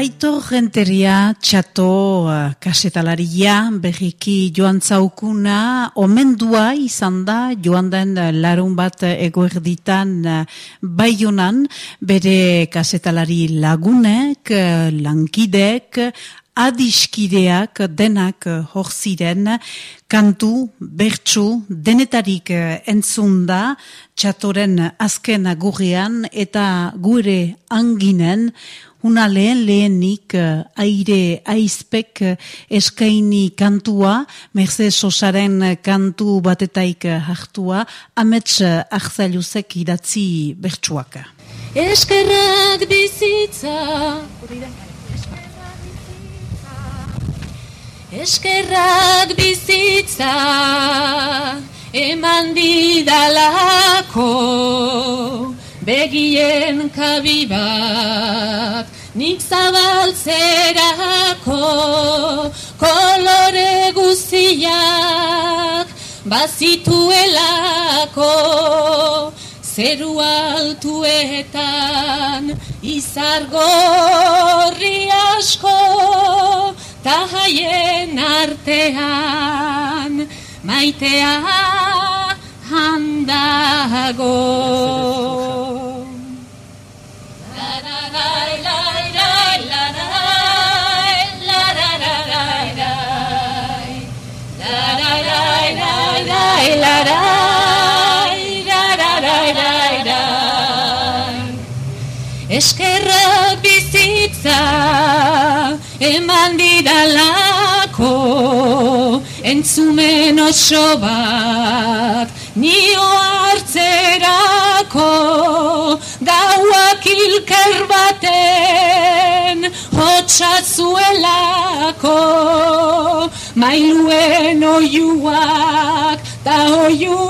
Aitor renteria, txato, kasetalaria, berriki joan zaukuna, omendua izan da, joan den larun bat egoerditan uh, baionan, bere kasetalari lagunek, uh, lankidek, adiskideak denak hor ziren, kantu, bertsu, denetarik entzun da, txatoren azken agurrean eta gure anginen, Una lehen lehenik uh, aire aizpek uh, eskaini kantua, merze sosaren kantu batetaik hartua, amets uh, idatzi bertsuaka. Eskerrak bizitza. Eskerrak bizitza. Eman didalako begien kabibat nik zabaltzerako kolore guztiak bazituelako zeru altuetan izargorri asko ta haien artean maitea handago. Eman didalako entzumen oso bat nio hartzerako gauak ilker baten hotxatzuelako mailuen oiuak ta oiu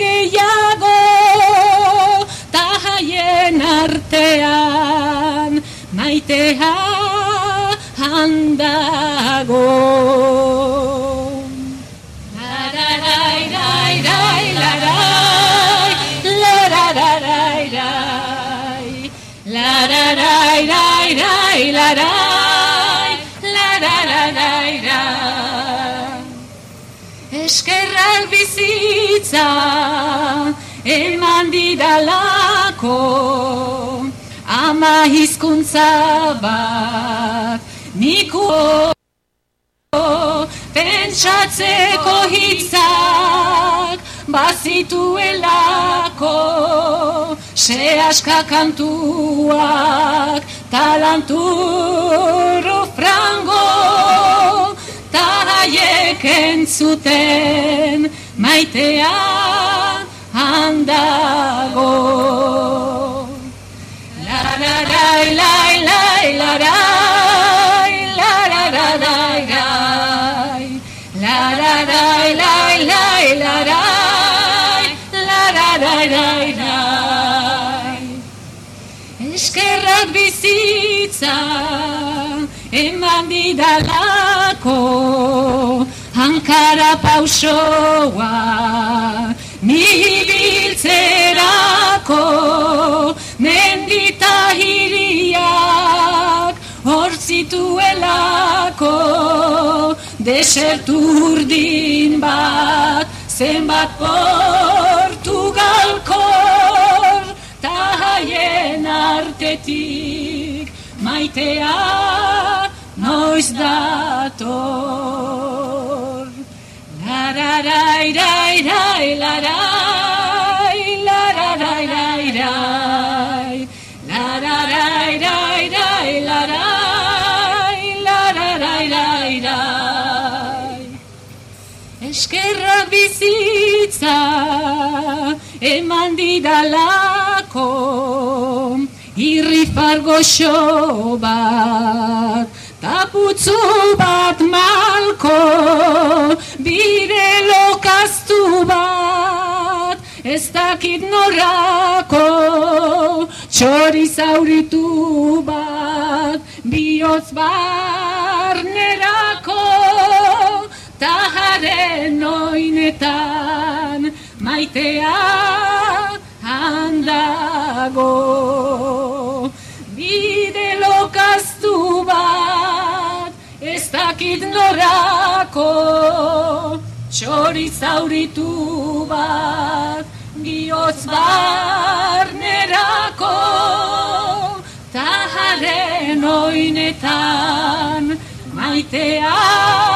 gehiago Ha handago La la la ira ira bizitza eman lako ama hizkuntza bat. Niko pentsatzeko hitzak bazituelako. Se aska kantuak talanturo frango ta entzuten maitea handago Eskerrak bizitza eman didalako hankara pausoa mibiltzerako mendita zituelako deserturdin bat zenbat portugalkor ta haien artetik maitea noiz dator. Lararai rai bizitza eman didalako irri fargoxo bat taputzu bat malko bire lokaztu bat ez dakit norako txori zauritu bat bihotz barnerako taharen oinetan maitea handago. Bide lokaztu dakit norako. Txori zauritu bat Biotz barnerako. Taharen oinetan Maitea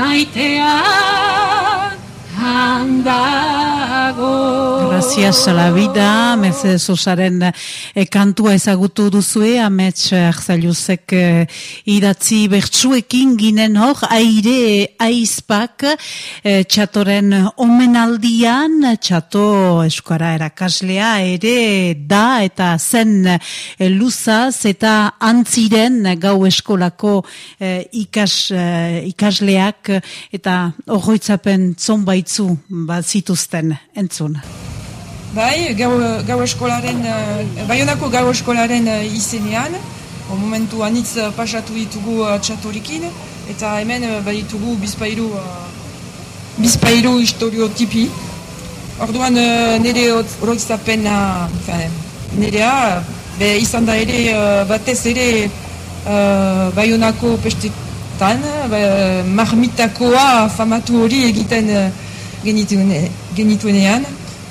Maitea Gracias a la vida, Mercedes Osaren e, kantua ezagutu duzue, amets Arzailuzek e, idatzi bertsuekin ginen hor, aire aizpak e, txatoren omenaldian, txato eskara erakaslea ere da eta zen e, luzaz eta antziren gau eskolako e, ikas, ikasleak eta horroitzapen zonbaitzu bat zituzten entzun. Bai, gau, gau eskolaren, uh, baionako gau eskolaren uh, izenean, o momentu anitz uh, pasatu ditugu txatorikin, eta hemen bai ditugu bizpairu, bizpairu historiotipi. Orduan nire horoizapen uh, nirea, be izan da ere batez ere baionako pestetan, marmitakoa famatu hori egiten genituenean.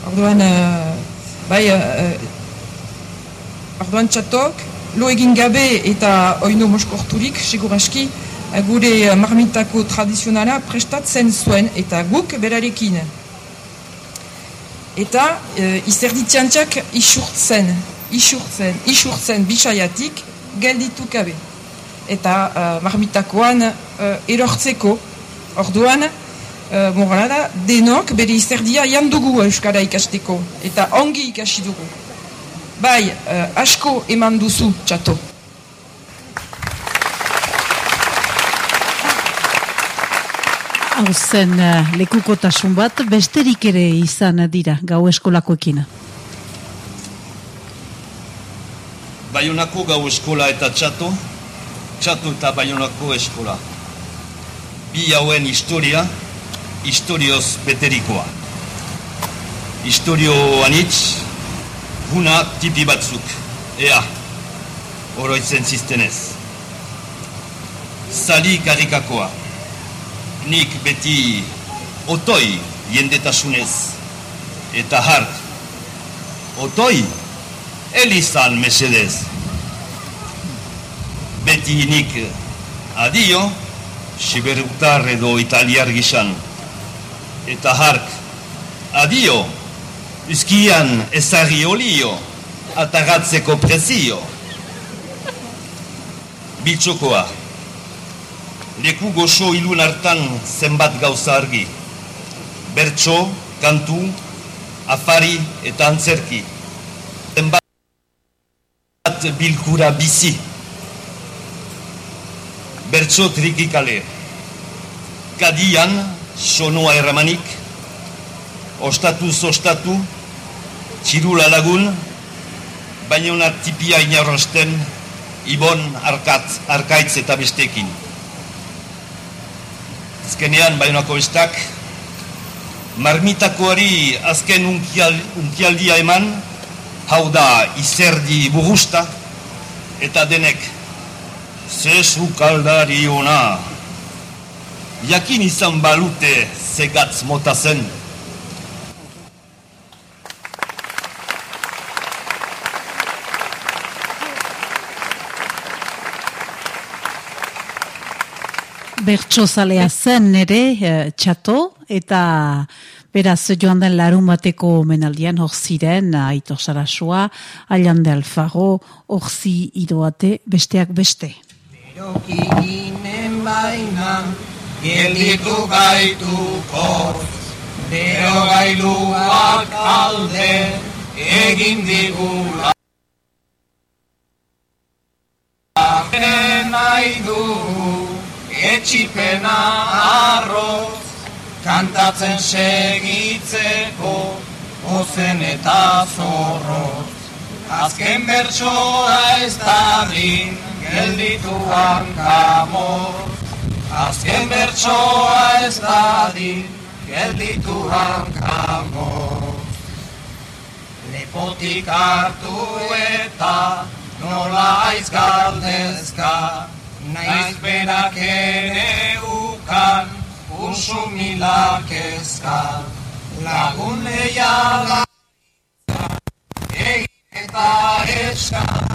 Orduan, uh, bai, uh, orduan txatok, lo egin gabe eta oino moskorturik, seguraski, uh, gure marmitako tradizionala prestatzen zuen eta guk berarekin. Eta uh, izerditziantzak isurtzen, isurtzen, isurtzen bisaiatik gelditu gabe. Eta uh, marmitakoan uh, erortzeko, orduan, uh, morala denok bere izerdia jandugu Euskara ikasteko, eta ongi ikasi dugu. Bai, uh, asko eman duzu, txato. Hau zen uh, lekukotasun bat, besterik ere izan dira gau eskolakoekin. Baionako gau eskola eta txato, txato eta baionako eskola. Bi hauen historia, historioz beterikoa. Historio anitz, guna tipi batzuk, ea, oroitzen ziztenez. Zali karikakoa, nik beti otoi jendetasunez, eta hart, otoi, elizan mesedez. Beti nik adio, siberutar edo italiar gizan, eta hark, adio, uskian ezari olio, atagatzeko prezio. Biltxokoa, leku goxo ilun hartan zenbat gauza argi, bertso, kantu, afari eta antzerki, zenbat bilkura bizi, bertso trikikale, kadian, sonoa erramanik, ostatu zostatu, txirula lagun, baina una tipia inarrosten, ibon arkatz, arkaitz eta bestekin. Azkenean, baionako bestak, marmitakoari azken unkial, unkialdia eman, hau da izerdi burusta, eta denek, zesu kaldari ona, jakin izan balute zegatz mota zen. Bertxozalea zen ere eh, txato eta beraz joan den larun bateko menaldian hor ziren Aito Sarasua, Ailan de Alfaro, Orzi Iroate, besteak beste. Beroki ginen gelditu gaituko Bero gailuak alde egin digula nahi du etxipena arroz Kantatzen segitzeko ozen eta zorroz. Azken bertsoa ez dadin gelditu hankamoz Azken bertsoa ez dadi, gelditu hankamo. lepotik hartu eta nola aiz galdezka, naiz berak ere ukan, usu milak ezka, lagun leiala, egin eta eska,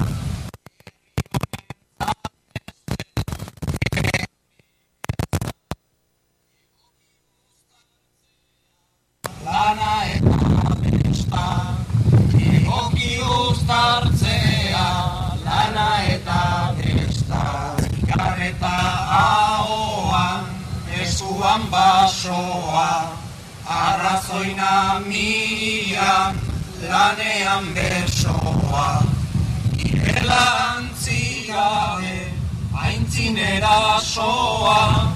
esuan basoa, arrazoina mian, lanean besoa, irela antzigabe, aintzinera soa,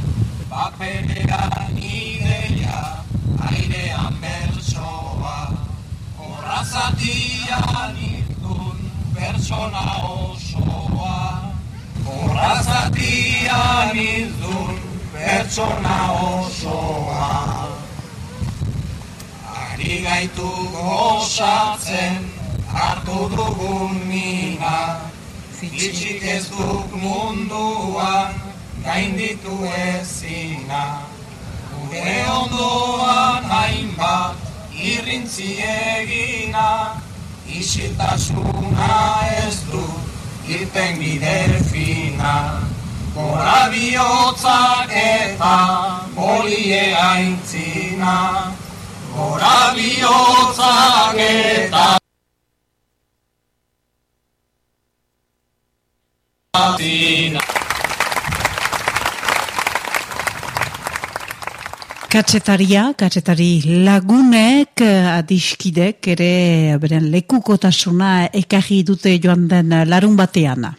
paperean ideia, airean bertsoa, horrazatian irtun pertsona osoa. Horrazatian pertsona osoa. Ari gaitu gozatzen hartu dugun mina, Fitxik ez duk munduan gainditu ezina. Gure ondoan hainbat irrintzi egina, isiltasuna ez du irten bide fina. Gora bihotzak eta bolie aintzina, gora bihotzak eta zina. Katsetaria, katsetari lagunek, eh, adiskidek, ere beren lekukotasuna ekarri dute joan den larun batean.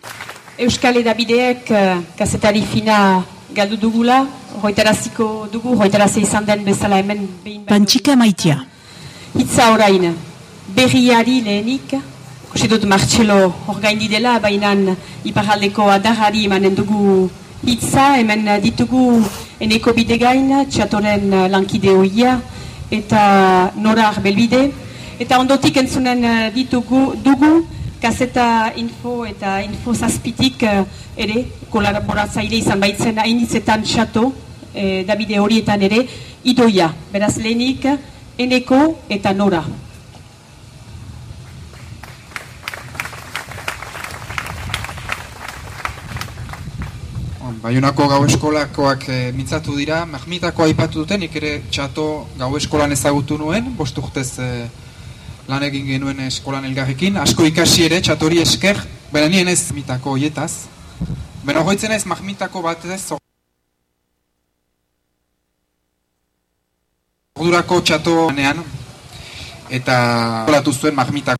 Euskal Edabideek eh, kazetari fina galdu dugula, hoitaraziko dugu, hoitarazi izan den bezala hemen behin Pantxika maitia. Hitza orain, berriari lehenik, uste dut Martxelo orgaindi dela, baina iparaldeko adarari emanen dugu hitza, hemen ditugu eneko bidegain, txatoren lankide hoia, eta norar belbide, eta ondotik entzunen eh, ditugu dugu, kaseta info eta info zazpitik eh, ere, kolaboratzaile izan baitzen hainitzetan txato, eh, Davide horietan ere, idoia, beraz lehenik, eneko eta nora. Baionako gau eskolakoak e, mintzatu dira, Mahmitako aipatu duten, nik ere txato gau eskolan ezagutu nuen, bost urtez e, lan egin genuen eskolan elgarrekin, asko ikasi ere txatori esker, bera nien ez mitako oietaz. Bera hoitzen ez Mahmitako bat ez, ordurako txato nean, eta kolatu zuen Mahmitakoa.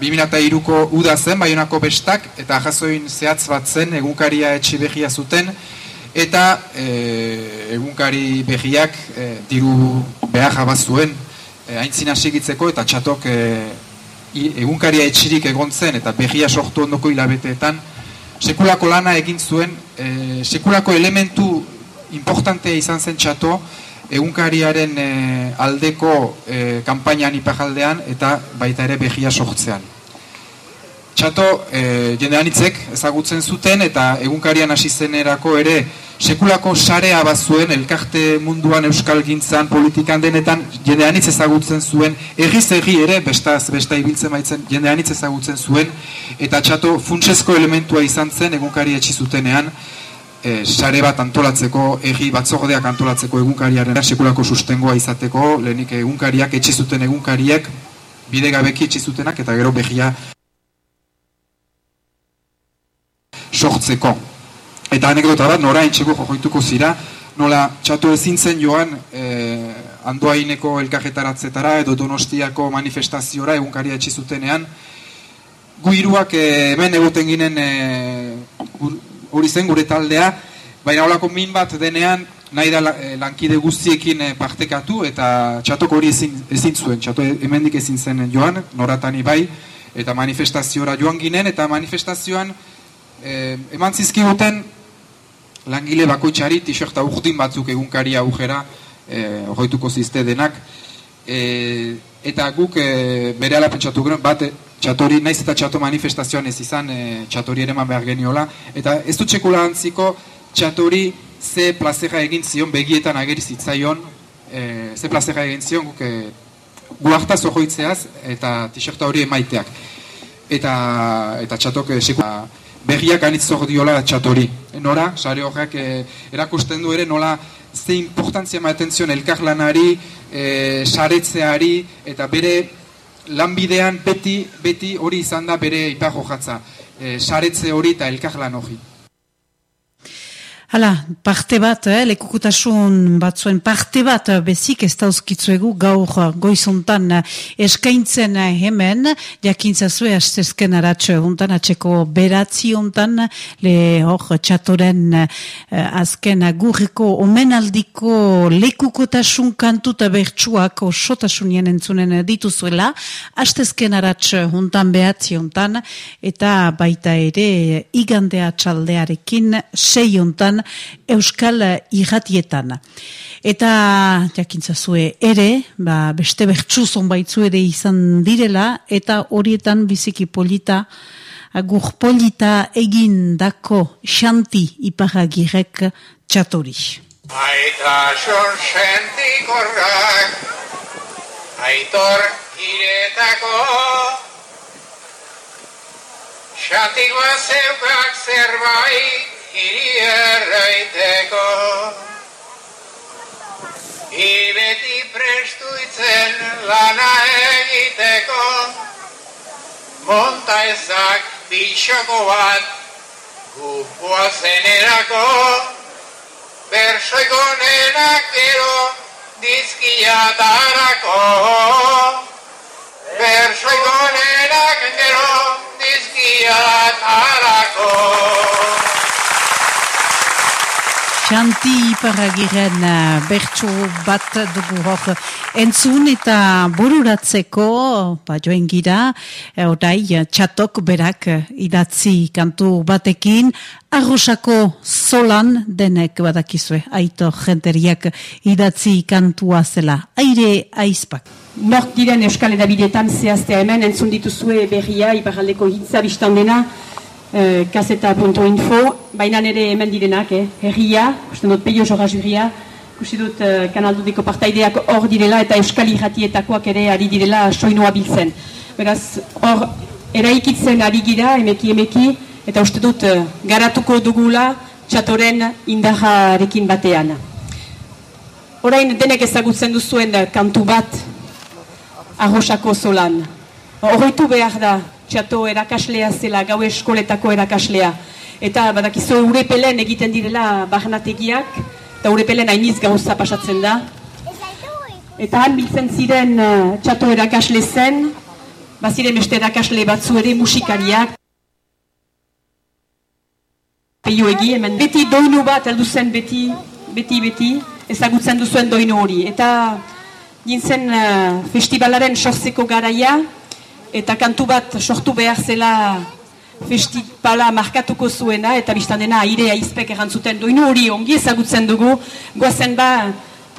2002ko uda zen, Baionako bestak, eta jazoin zehatz bat zen, egunkaria etxi behia zuten, eta e, egunkari behiak e, diru behar jabaz zuen, e, aintzina sigitzeko, eta txatok e, egunkaria etxirik egon zen, eta behia sortu ondoko hilabeteetan, sekulako lana egin zuen, e, sekulako elementu importantea izan zen txato, egunkariaren e, aldeko e, kanpainan ipajaldean eta baita ere behia sortzean. Txato e, jende anitzek ezagutzen zuten eta egunkarian hasi zenerako ere sekulako sarea bat zuen elkarte munduan euskal gintzan politikan denetan jende anitz ezagutzen zuen egiz egi ere bestaz besta ibiltzen baitzen jende anitz ezagutzen zuen eta txato funtsezko elementua izan zen egunkari etxi zutenean e, sare bat antolatzeko, egi batzordeak antolatzeko egunkariaren sekulako sustengoa izateko, lehenik egunkariak etxi zuten egunkariek, bidegabeki etxi zutenak eta gero behia sortzeko. Eta anekdota bat, nora entxeko jojoituko zira, nola txatu ezin zen joan e, andoaineko elkarretaratzetara edo donostiako manifestaziora egunkaria etxi zutenean, gu hiruak eh, hemen egoten ginen gur- hori zen gure taldea, baina holako min bat denean nahi da la- lankide guztiekin partekatu eta txatok hori ezin, ezin zuen, txato hemendik ezin zen joan, noratani bai, eta manifestaziora joan ginen, eta manifestazioan eh, eman zizkiguten langile bakoitzari t-shirta urdin batzuk egunkari aujera eh, ogoituko zizte denak, e, eta guk e, bere ala pentsatu gero, bat e, txatori, naiz eta txato manifestazioan ez izan e, txatori ere behar geniola, eta ez dut txekula antziko txatori ze plazera egin zion begietan ageri zitzaion, e, ze plazera egin zion guk e, guartaz eta t-shirta hori emaiteak. Eta, eta txatok e, berriak anitz diola txatori. Nora, sare horrek e, erakusten du ere nola ze importantzia maten zion elkarlanari, e, saretzeari, eta bere lanbidean beti beti hori izan da bere ipar jatza. E, saretze hori eta elkarlan hori. Hala, parte bat, eh, lekukutasun batzuen parte bat eh, bezik ez dauzkitzuegu gaur eh, goizontan eh, eskaintzen hemen, jakintza zue astezken aratxo eguntan, atxeko beratzi ontan, le hor txatoren azken agurreko omenaldiko lekukotasun kantu eta bertsuak osotasunien entzunen dituzuela, astezken aratxo hontan behatzi ontan, eta baita ere igandea txaldearekin sei ontan Euskal Irratietan. Eta jakintza zue ere, ba, beste bertsu zonbaitzu ere izan direla, eta horietan biziki polita, agur polita egin dako xanti iparagirek txatori. Aita xorxentik horrak, aitor iretako, xantikoa zeukak zerbait, hiri erraiteko Ibeti prestuitzen lana egiteko. Monta ezak bitxoko bat Gupua zenerako. Bersoiko nenak gero dizkiatarako Xanti iparagiren uh, bertso bat dugu hor entzun eta bururatzeko ba, joen gira, e, orai, txatok berak idatzi kantu batekin, arrosako zolan denek badakizue, aito jenteriak idatzi kantua zela, aire aizpak. Nork diren Euskal Edabidetan zehaztea hemen, entzun dituzue berria, iparaldeko hitza biztan dena, eh, kaseta.info, baina nire hemen direnak, eh? herria, uste dut peio jorra juria, uste dut eh, kanaldudeko partaideak hor direla eta euskal irratietakoak ere ari direla soinua biltzen. Beraz, hor, eraikitzen ari gira, emeki emeki, eta uste dut eh, garatuko dugula txatoren indaharekin batean. Orain denek ezagutzen duzuen kantu bat arrosako zolan. Horretu behar da, txato erakaslea zela, gau eskoletako erakaslea. Eta badakizu urepelen egiten direla barnategiak, eta urepelen hainiz gauza pasatzen da. Eta han biltzen ziren uh, txato erakasle zen, baziren beste erakasle batzu ere musikariak. Peio egi, hemen beti doinu bat heldu zen beti, beti, beti, ezagutzen duzuen doinu hori. Eta gintzen uh, festivalaren sortzeko garaia, eta kantu bat sortu behar zela festipala markatuko zuena, eta biztan dena aire aizpek errantzuten doinu hori ongi ezagutzen dugu, goazen ba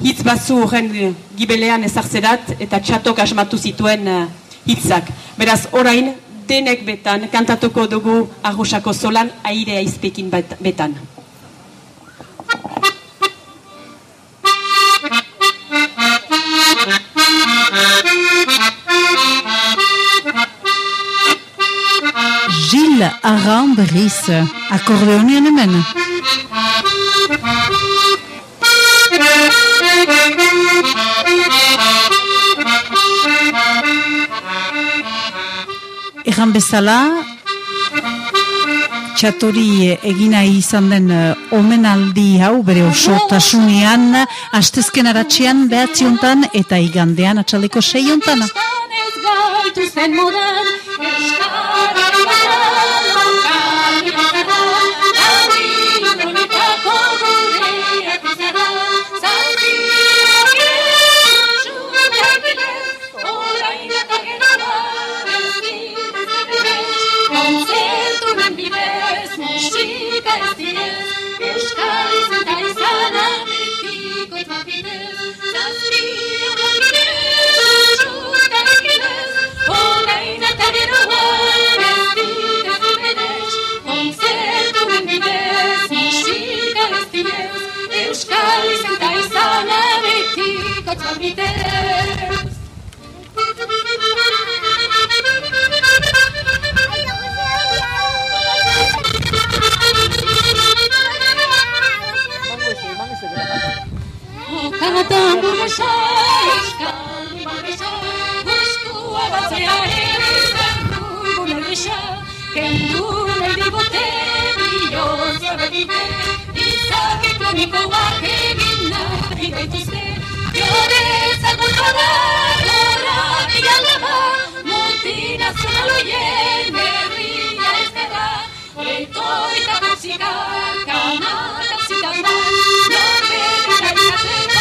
hitz batzu horren gibelean ezartzerat, eta txatok asmatu zituen uh, hitzak. Beraz, orain, denek betan, kantatuko dugu arrosako zolan aire aizpekin betan. Gilles Aran berriz, akordeonian hemen. Egan bezala, txatori egina izan den omenaldi hau bere oso tasunean, astezken aratxean behatziontan eta igandean atxaleko seiontan. Euskara modan,